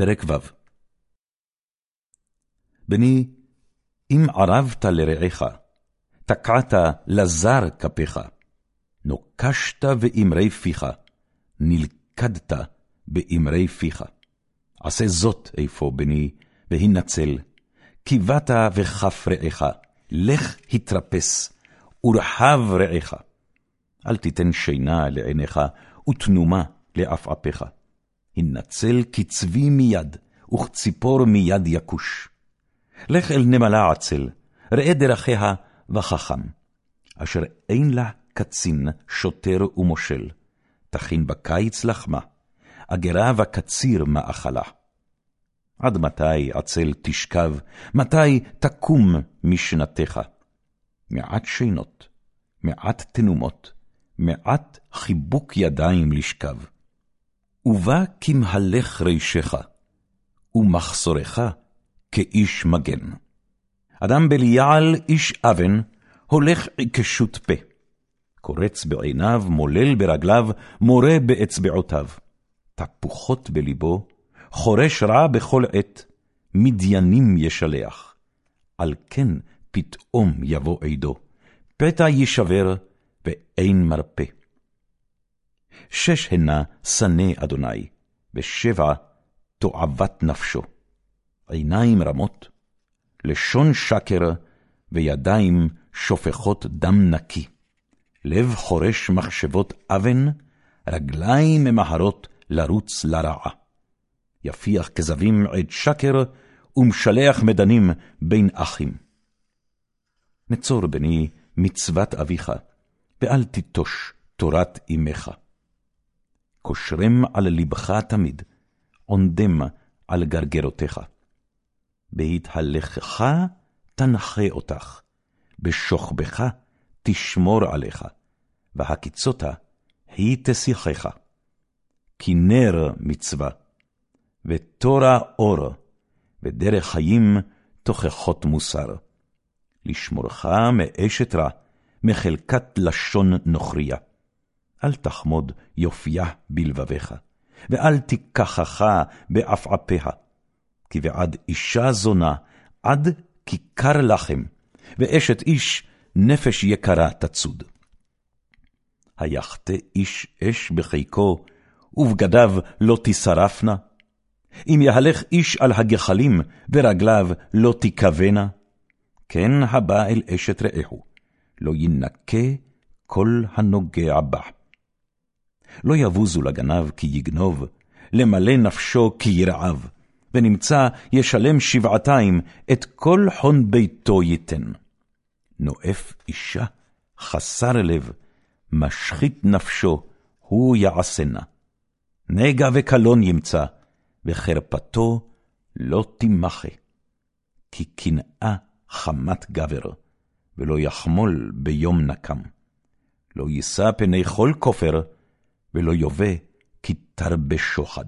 פרק ו' בני, אם ערבת לרעך, תקעת לזר כפיך, נוקשת באמרי פיך, נלכדת באמרי פיך. עשה זאת אפוא, בני, והנצל, כי באת וכף רעך, לך התרפס, ורחב רעך. אל תיתן שינה לעיניך, ותנומה לעפעפיך. הנצל כצבי מיד, וכציפור מיד יכוש. לך אל נמלה עצל, ראה דרכיה וחכם, אשר אין לה קצין, שוטר ומושל, תכין בקיץ לחמה, אגרה וקציר מאכלה. עד מתי עצל תשכב, מתי תקום משנתך? מעט שינות, מעט תנומות, מעט חיבוק ידיים לשכב. ובא כמהלך רישך, ומחסורך כאיש מגן. אדם בליעל איש אבן, הולך עיקשות פה. קורץ בעיניו, מולל ברגליו, מורה באצבעותיו. תפוחות בלבו, חורש רע בכל עת, מדיינים ישלח. על כן פתאום יבוא עדו, פתע יישבר, ואין מרפא. שש הנה שנא אדוני, ושבע תועבת נפשו. עיניים רמות, לשון שקר, וידיים שופכות דם נקי. לב חורש מחשבות אבן, רגליים ממהרות לרוץ לרעה. יפיח כזבים עד שקר, ומשלח מדנים בין אחים. נצור בני מצוות אביך, ואל תיטוש תורת אמך. קושרם על לבך תמיד, עונדם על גרגרותיך. בהתהלכך תנחה אותך, בשוכבך תשמור עליך, והקיצותה היא תשיחך. כי נר מצווה, ותורה אור, ודרך חיים תוכחות מוסר. לשמורך מאשת רע, מחלקת לשון נוכריה. אל תחמוד יופייה בלבביך, ואל תיקחך בעפעפיה, כי בעד אישה זונה עד כיכר לחם, ואשת איש נפש יקרה תצוד. היחטא איש אש בחיקו, ובגדיו לא תשרפנה? אם יהלך איש על הגחלים, ורגליו לא תיכבנה? כן הבא אל אשת רעהו, לא ינקה כל הנוגע בה. לא יבוזו לגנב כי יגנוב, למלא נפשו כי ירעב, ונמצא ישלם שבעתיים, את כל חון ביתו ייתן. נואף אישה, חסר לב, משחית נפשו, הוא יעשנה. נגע וקלון ימצא, וחרפתו לא תימחה. כי קנאה חמת גבר, ולא יחמול ביום נקם. לא יישא פני כל כופר, ולא יובא כי תרבה שוחד.